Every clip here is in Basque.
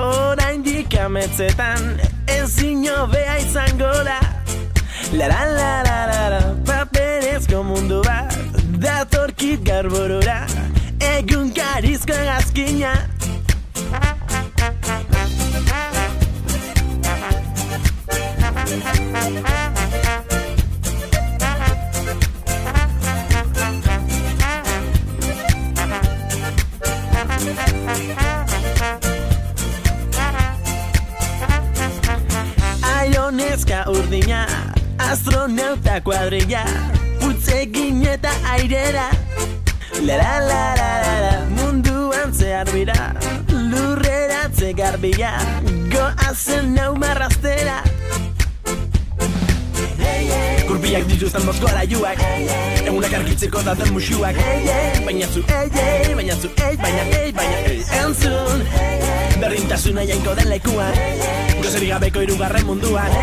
Oh, dikametzetan ezin hobea izango da. La la la la la la Paperezko mundu bat Datorkit garborora Egun karizko gazkina Aionezka urdina Astronauta kuadrilla Putzegin eta airera. La la la la la la Munduan zehar bira Lurreratze garbila Goazen nau Kurpiak dituzten bosko araiuak Egunak argitzeko daten musuak. Baina zu baina zu baina ei, baina ei Entzun Berdintasuna jainko den lekuan Gozeri gabeko irugarren munduan.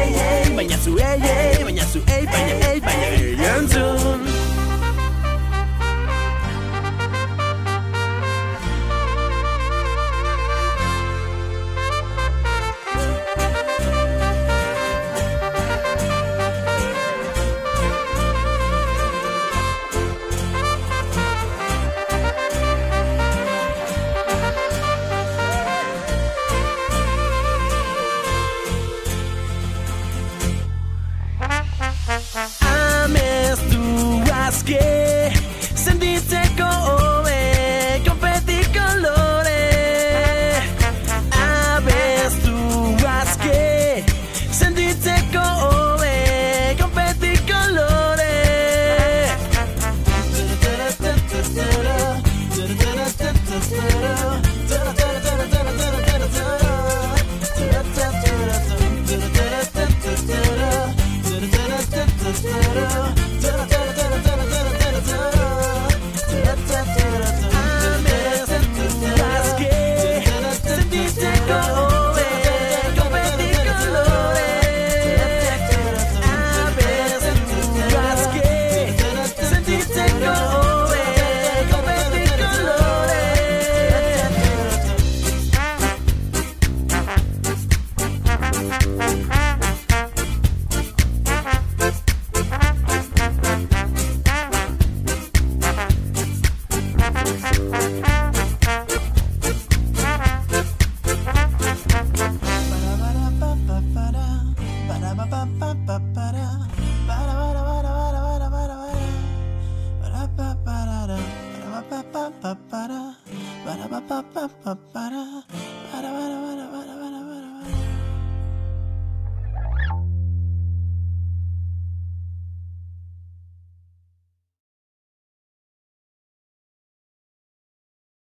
Baina zu baina zu ei, baina ei, baina ei Entzun ba ba ba ba da.